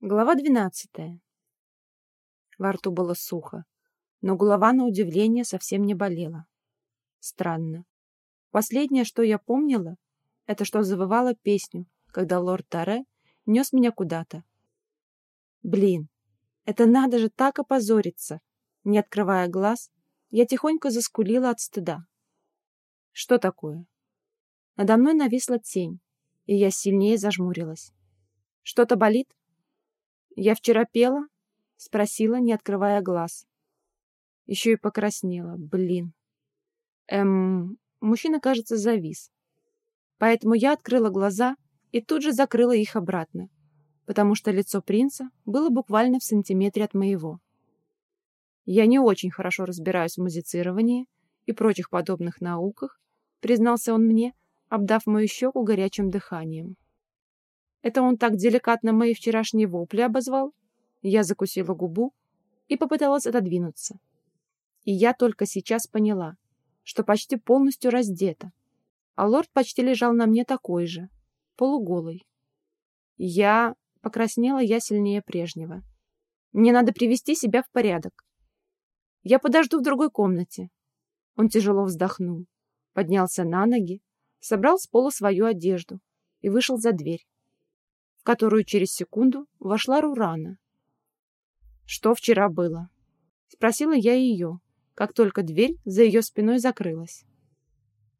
Глава двенадцатая. Во рту было сухо, но голова, на удивление, совсем не болела. Странно. Последнее, что я помнила, это что завывала песню, когда лорд Таре нес меня куда-то. Блин, это надо же так опозориться! Не открывая глаз, я тихонько заскулила от стыда. Что такое? Надо мной нависла тень, и я сильнее зажмурилась. Что-то болит? «Я вчера пела?» — спросила, не открывая глаз. Еще и покраснела. Блин. Эм, мужчина, кажется, завис. Поэтому я открыла глаза и тут же закрыла их обратно, потому что лицо принца было буквально в сантиметре от моего. Я не очень хорошо разбираюсь в музицировании и прочих подобных науках, признался он мне, обдав мою щеку горячим дыханием. Это он так деликатно мои вчерашние вопли обозвал? Я закусила губу и попыталась отодвинуться. И я только сейчас поняла, что почти полностью раздета, а лорд почти лежал на мне такой же, полуголый. Я... Покраснела я сильнее прежнего. Мне надо привести себя в порядок. Я подожду в другой комнате. Он тяжело вздохнул, поднялся на ноги, собрал с пола свою одежду и вышел за дверь которую через секунду вошла Рурана. «Что вчера было?» — спросила я ее, как только дверь за ее спиной закрылась.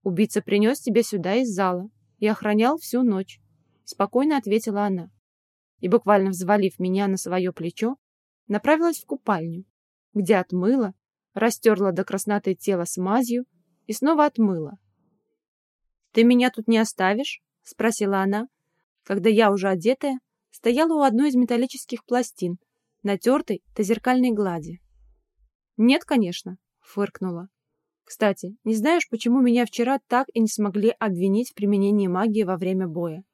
«Убийца принес тебя сюда из зала и охранял всю ночь», — спокойно ответила она. И, буквально взвалив меня на свое плечо, направилась в купальню, где отмыла, растерла до красноты тело смазью и снова отмыла. «Ты меня тут не оставишь?» — спросила она, когда я, уже одетая, стояла у одной из металлических пластин, натертой до зеркальной глади. «Нет, конечно», — фыркнула. «Кстати, не знаешь, почему меня вчера так и не смогли обвинить в применении магии во время боя?»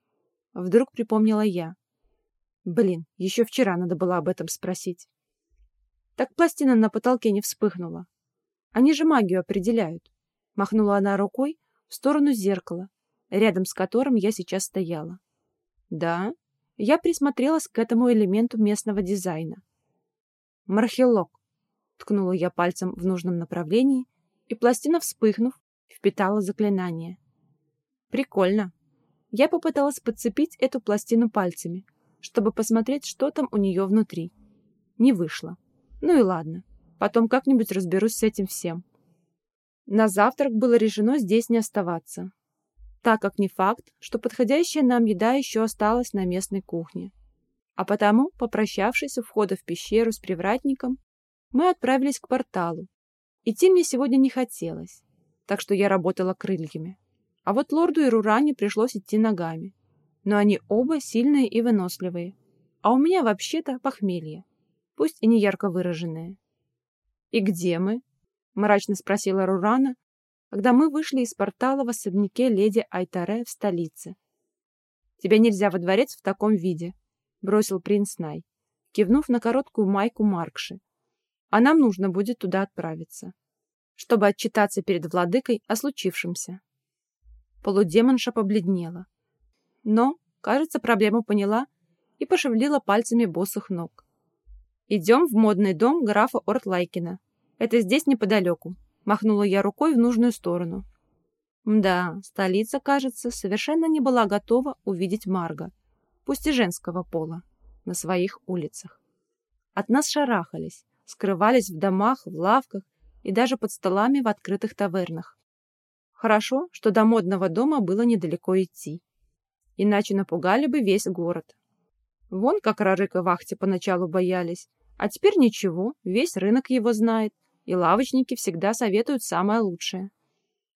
Вдруг припомнила я. Блин, еще вчера надо было об этом спросить. Так пластина на потолке не вспыхнула. Они же магию определяют. Махнула она рукой в сторону зеркала, рядом с которым я сейчас стояла. Да, я присмотрелась к этому элементу местного дизайна. Мархелок. Ткнула я пальцем в нужном направлении, и пластина, вспыхнув, впитала заклинание. Прикольно. Я попыталась подцепить эту пластину пальцами, чтобы посмотреть, что там у нее внутри. Не вышло. Ну и ладно. Потом как-нибудь разберусь с этим всем. На завтрак было решено здесь не оставаться так как не факт, что подходящая нам еда еще осталась на местной кухне. А потому, попрощавшись у входа в пещеру с привратником, мы отправились к порталу. Идти мне сегодня не хотелось, так что я работала крыльями. А вот лорду и Руране пришлось идти ногами. Но они оба сильные и выносливые. А у меня вообще-то похмелье, пусть и не ярко выраженное. «И где мы?» — мрачно спросила Рурана, когда мы вышли из портала в особняке леди Айтаре в столице. «Тебя нельзя во дворец в таком виде», — бросил принц Най, кивнув на короткую майку Маркши. «А нам нужно будет туда отправиться, чтобы отчитаться перед владыкой о случившемся». Полудемонша побледнела. Но, кажется, проблему поняла и пошевелила пальцами босых ног. «Идем в модный дом графа Ортлайкина. Это здесь неподалеку», Махнула я рукой в нужную сторону. Да, столица, кажется, совершенно не была готова увидеть Марга, пусть и женского пола, на своих улицах. От нас шарахались, скрывались в домах, в лавках и даже под столами в открытых тавернах. Хорошо, что до модного дома было недалеко идти. Иначе напугали бы весь город. Вон как Рарык и Вахти поначалу боялись, а теперь ничего, весь рынок его знает, и лавочники всегда советуют самое лучшее.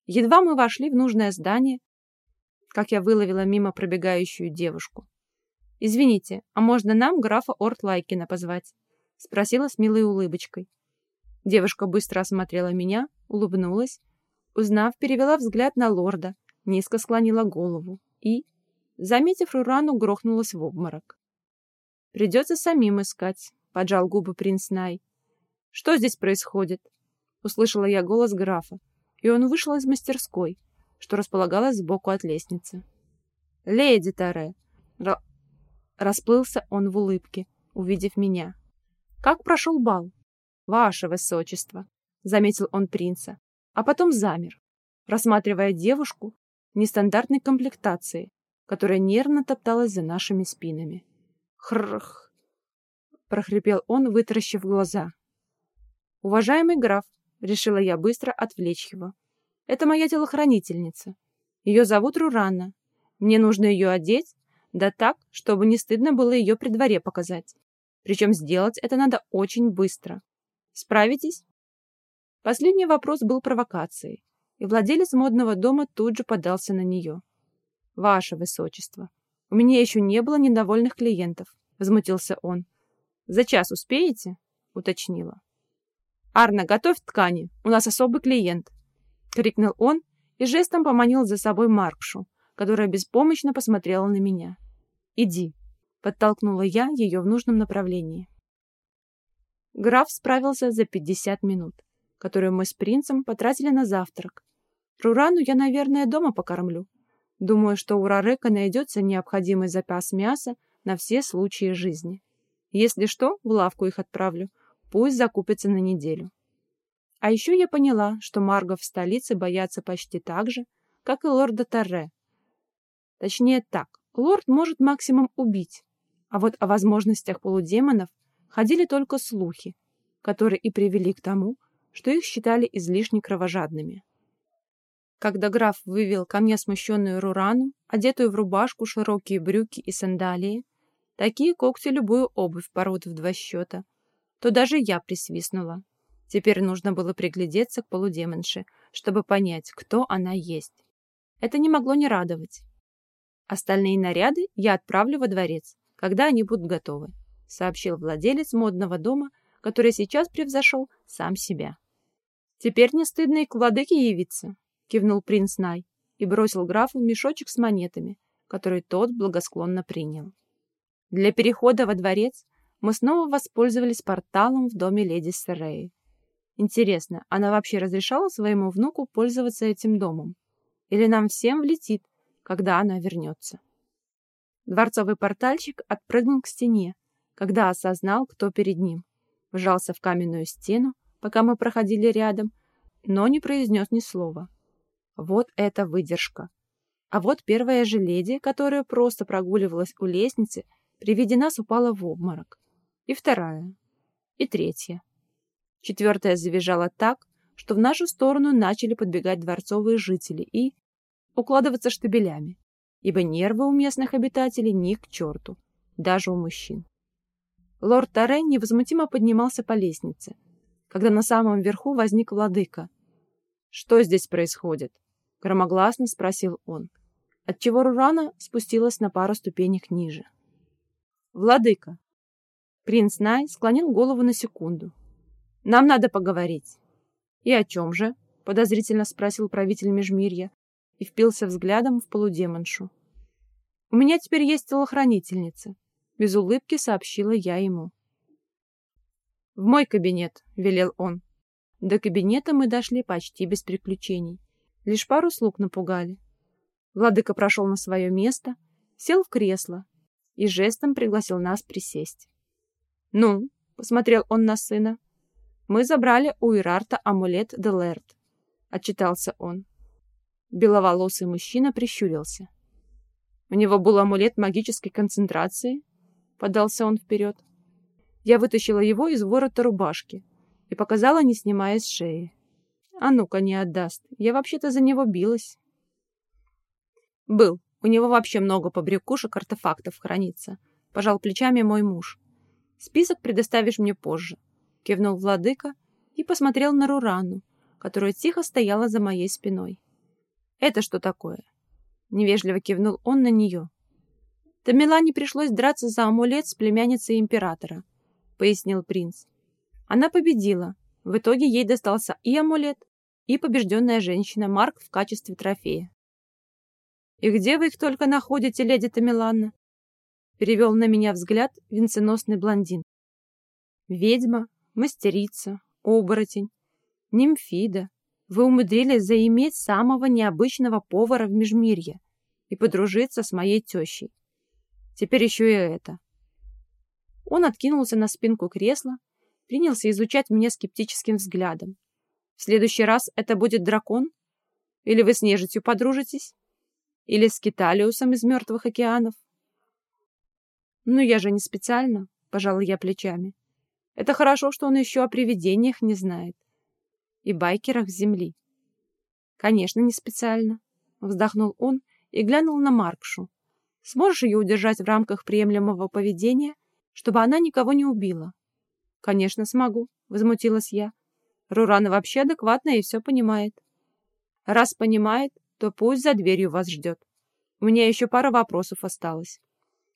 Едва мы вошли в нужное здание, как я выловила мимо пробегающую девушку. «Извините, а можно нам графа Ортлайкина позвать?» — спросила с милой улыбочкой. Девушка быстро осмотрела меня, улыбнулась, узнав, перевела взгляд на лорда, низко склонила голову и, заметив Рурану, грохнулась в обморок. «Придется самим искать», — поджал губы принц Най. Что здесь происходит?» Услышала я голос графа, и он вышел из мастерской, что располагалась сбоку от лестницы. «Леди Таре!» Расплылся он в улыбке, увидев меня. «Как прошел бал?» «Ваше высочество», — заметил он принца, а потом замер, рассматривая девушку нестандартной комплектации, которая нервно топталась за нашими спинами. «Хррх!» — прохрипел он, вытаращив глаза. «Уважаемый граф», — решила я быстро отвлечь его, — «это моя телохранительница. Ее зовут Рурана. Мне нужно ее одеть, да так, чтобы не стыдно было ее при дворе показать. Причем сделать это надо очень быстро. Справитесь?» Последний вопрос был провокацией, и владелец модного дома тут же подался на нее. «Ваше высочество, у меня еще не было недовольных клиентов», — возмутился он. «За час успеете?» — уточнила. «Арна, готовь ткани, у нас особый клиент!» — крикнул он и жестом поманил за собой Маркшу, которая беспомощно посмотрела на меня. «Иди!» — подтолкнула я ее в нужном направлении. Граф справился за пятьдесят минут, которые мы с принцем потратили на завтрак. Рурану я, наверное, дома покормлю. Думаю, что у Рарека найдется необходимый запас мяса на все случаи жизни. Если что, в лавку их отправлю, Пусть закупится на неделю. А еще я поняла, что Марго в столице боятся почти так же, как и лорда Торре. Точнее так, лорд может максимум убить, а вот о возможностях полудемонов ходили только слухи, которые и привели к тому, что их считали излишне кровожадными. Когда граф вывел ко мне смущенную Рурану, одетую в рубашку, широкие брюки и сандалии, такие когти любую обувь порвут в два счета — то даже я присвистнула. Теперь нужно было приглядеться к полудемонше, чтобы понять, кто она есть. Это не могло не радовать. Остальные наряды я отправлю во дворец, когда они будут готовы, сообщил владелец модного дома, который сейчас превзошел сам себя. Теперь не стыдно и к владыке явиться, кивнул принц Най и бросил графу мешочек с монетами, который тот благосклонно принял. Для перехода во дворец мы снова воспользовались порталом в доме леди Серреи. Интересно, она вообще разрешала своему внуку пользоваться этим домом? Или нам всем влетит, когда она вернется? Дворцовый портальщик отпрыгнул к стене, когда осознал, кто перед ним. Вжался в каменную стену, пока мы проходили рядом, но не произнес ни слова. Вот это выдержка. А вот первая же леди, которая просто прогуливалась у лестницы, при виде нас упала в обморок и вторая, и третья. Четвертая завизжала так, что в нашу сторону начали подбегать дворцовые жители и укладываться штабелями, ибо нервы у местных обитателей ни к черту, даже у мужчин. Лорд Торрен невозмутимо поднимался по лестнице, когда на самом верху возник владыка. «Что здесь происходит?» — громогласно спросил он, отчего Рурана спустилась на пару ступенек ниже. «Владыка, Принц Най склонил голову на секунду. «Нам надо поговорить». «И о чем же?» — подозрительно спросил правитель Межмирья и впился взглядом в полудемоншу. «У меня теперь есть телохранительница», — без улыбки сообщила я ему. «В мой кабинет», — велел он. До кабинета мы дошли почти без приключений. Лишь пару слуг напугали. Владыка прошел на свое место, сел в кресло и жестом пригласил нас присесть. «Ну?» — посмотрел он на сына. «Мы забрали у Ирарта амулет Делерт», — отчитался он. Беловолосый мужчина прищурился. «У него был амулет магической концентрации?» — подался он вперед. Я вытащила его из ворота рубашки и показала, не снимая с шеи. «А ну-ка, не отдаст. Я вообще-то за него билась». «Был. У него вообще много побрякушек артефактов хранится», — пожал плечами мой муж. Список предоставишь мне позже», — кивнул владыка и посмотрел на Рурану, которая тихо стояла за моей спиной. «Это что такое?» — невежливо кивнул он на нее. «Тамилане пришлось драться за амулет с племянницей императора», — пояснил принц. «Она победила. В итоге ей достался и амулет, и побежденная женщина Марк в качестве трофея». «И где вы их только находите, леди Тамиланна?» Перевел на меня взгляд венценосный блондин. Ведьма, мастерица, оборотень, нимфида. Вы умудрились заиметь самого необычного повара в Межмирье и подружиться с моей тещей. Теперь еще и это. Он откинулся на спинку кресла, принялся изучать меня скептическим взглядом. В следующий раз это будет дракон? Или вы с нежитью подружитесь? Или с Киталиусом из мертвых океанов? Ну, я же не специально, пожала я плечами. Это хорошо, что он еще о привидениях не знает. И байкерах земли. Конечно, не специально, вздохнул он и глянул на Маркшу. Сможешь ее удержать в рамках приемлемого поведения, чтобы она никого не убила? Конечно, смогу, возмутилась я. Рурана вообще адекватная и все понимает. Раз понимает, то пусть за дверью вас ждет. У меня еще пара вопросов осталось.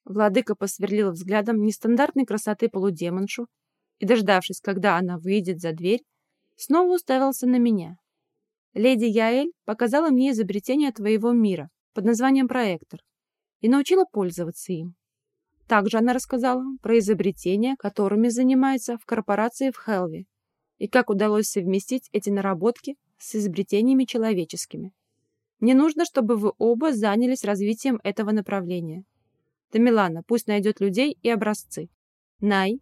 Владыка посверлил взглядом нестандартной красоты полудемоншу и, дождавшись, когда она выйдет за дверь, снова уставился на меня. Леди Яэль показала мне изобретение твоего мира под названием проектор и научила пользоваться им. Также она рассказала про изобретения, которыми занимается в корпорации в Хелве, и как удалось совместить эти наработки с изобретениями человеческими. Мне нужно, чтобы вы оба занялись развитием этого направления. Тамилана, пусть найдет людей и образцы. Най,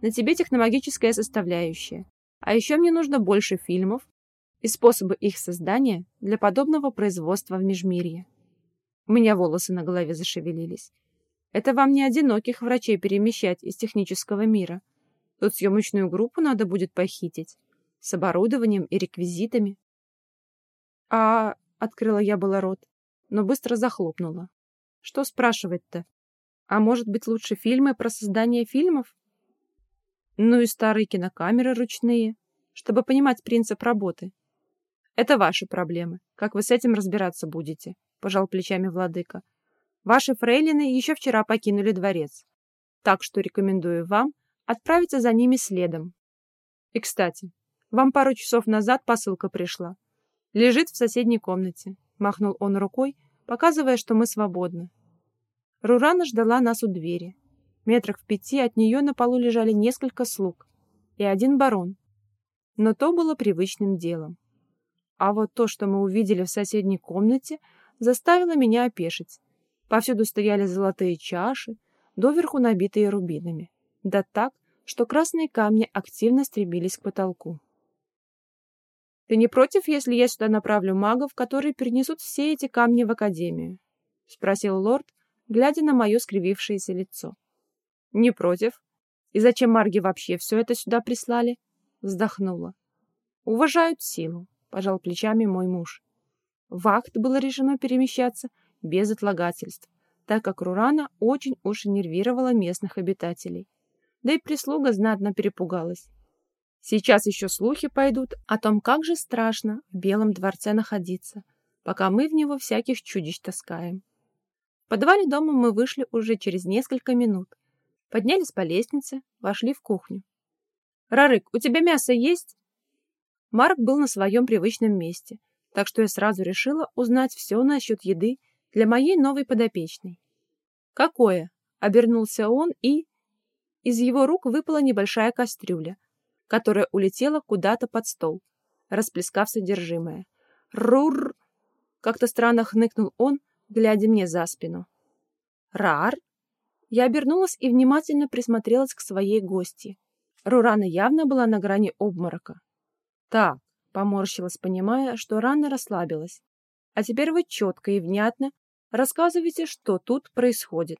на тебе технологическая составляющая. А еще мне нужно больше фильмов и способы их создания для подобного производства в Межмирье. У меня волосы на голове зашевелились. Это вам не одиноких врачей перемещать из технического мира. Тут съемочную группу надо будет похитить. С оборудованием и реквизитами. А... Открыла я было рот, но быстро захлопнула. Что спрашивать-то? А может быть лучше фильмы про создание фильмов? Ну и старые кинокамеры ручные, чтобы понимать принцип работы. Это ваши проблемы. Как вы с этим разбираться будете? Пожал плечами владыка. Ваши фрейлины еще вчера покинули дворец. Так что рекомендую вам отправиться за ними следом. И, кстати, вам пару часов назад посылка пришла. Лежит в соседней комнате. Махнул он рукой, показывая, что мы свободны. Рурана ждала нас у двери. Метрах в пяти от нее на полу лежали несколько слуг и один барон. Но то было привычным делом. А вот то, что мы увидели в соседней комнате, заставило меня опешить. Повсюду стояли золотые чаши, доверху набитые рубинами. Да так, что красные камни активно стремились к потолку. «Ты не против, если я сюда направлю магов, которые перенесут все эти камни в Академию?» — спросил лорд, глядя на мое скривившееся лицо. «Не против. И зачем марги вообще все это сюда прислали?» — вздохнула. «Уважают силу», — пожал плечами мой муж. Вахт было решено перемещаться без отлагательств, так как Рурана очень уж нервировала местных обитателей. Да и прислуга знатно перепугалась. Сейчас еще слухи пойдут о том, как же страшно в Белом дворце находиться, пока мы в него всяких чудищ таскаем. Подвале дома мы вышли уже через несколько минут. Поднялись по лестнице, вошли в кухню. «Рарык, у тебя мясо есть?» Марк был на своем привычном месте, так что я сразу решила узнать все насчет еды для моей новой подопечной. «Какое?» — обернулся он, и... Из его рук выпала небольшая кастрюля — которая улетела куда-то под стол, расплескав содержимое. «Рур!» — как-то странно хныкнул он, глядя мне за спину. «Рар?» Я обернулась и внимательно присмотрелась к своей гости. Рурана явно была на грани обморока. «Так», — поморщилась, понимая, что рано расслабилась. «А теперь вы четко и внятно рассказывайте, что тут происходит».